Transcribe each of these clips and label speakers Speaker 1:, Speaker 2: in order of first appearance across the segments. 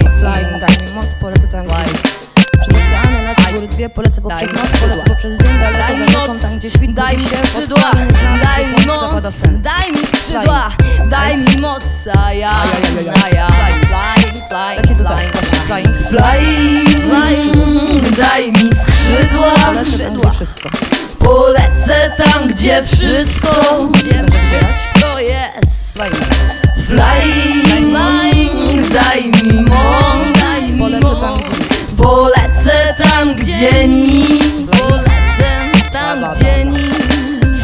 Speaker 1: flying, flying. Daj
Speaker 2: mi moc, polecę tam
Speaker 1: gdzieś
Speaker 2: przez oceany, las, góry dwie Polecę poprzez noc, polecę poprzez dzień
Speaker 1: Daleko za rzeką, tam gdzie świt Daj mi skrzydła, daj mi moc. Daj mi skrzydła, daj mi moc A ja, a ja. Flying, flying, flying, flying daj mi skrzydła. Skrzydła Polecę tam, gdzie wszystko. Gdzie wszystko jest. Tam, gdzie nic, polecę tam, gdzie nic.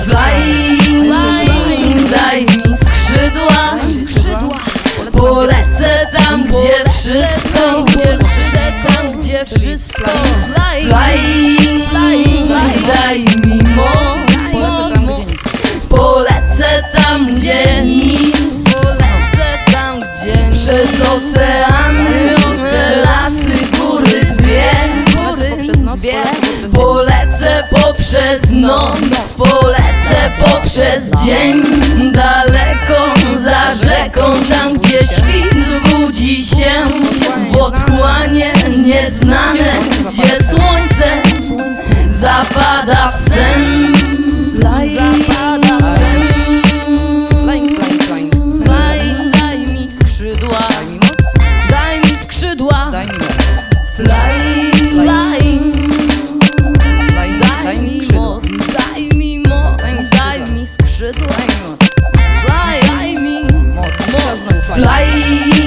Speaker 1: Flying, flying, daj mi skrzydła, Polecę tam, gdzie wszystko, wszystko, tam, gdzie wszystko. Flying, flying, daj mi moc, Polecę tam, gdzie nic poprzez noc Polecę poprzez dzień Daleko za rzeką Tam, gdzie świt budzi się W otchłanie nieznane Gdzie słońce zapada w sen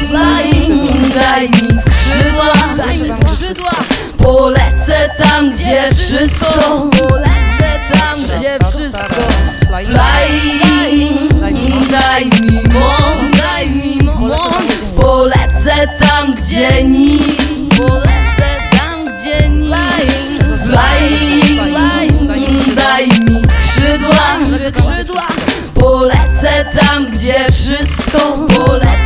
Speaker 1: flying Daj mi skrzydła Daj mi skrzydła. Polecę tam, gdzie wszystko. Polecę tam, gdzie wszystko. Flying, daj mi moc, daj mi moc Polecę tam, gdzie nic. Polecę tam, gdzie nic. Flying, flying, daj mi skrzydła Skrzydła. Polecę tam, gdzie wszystko. Polecę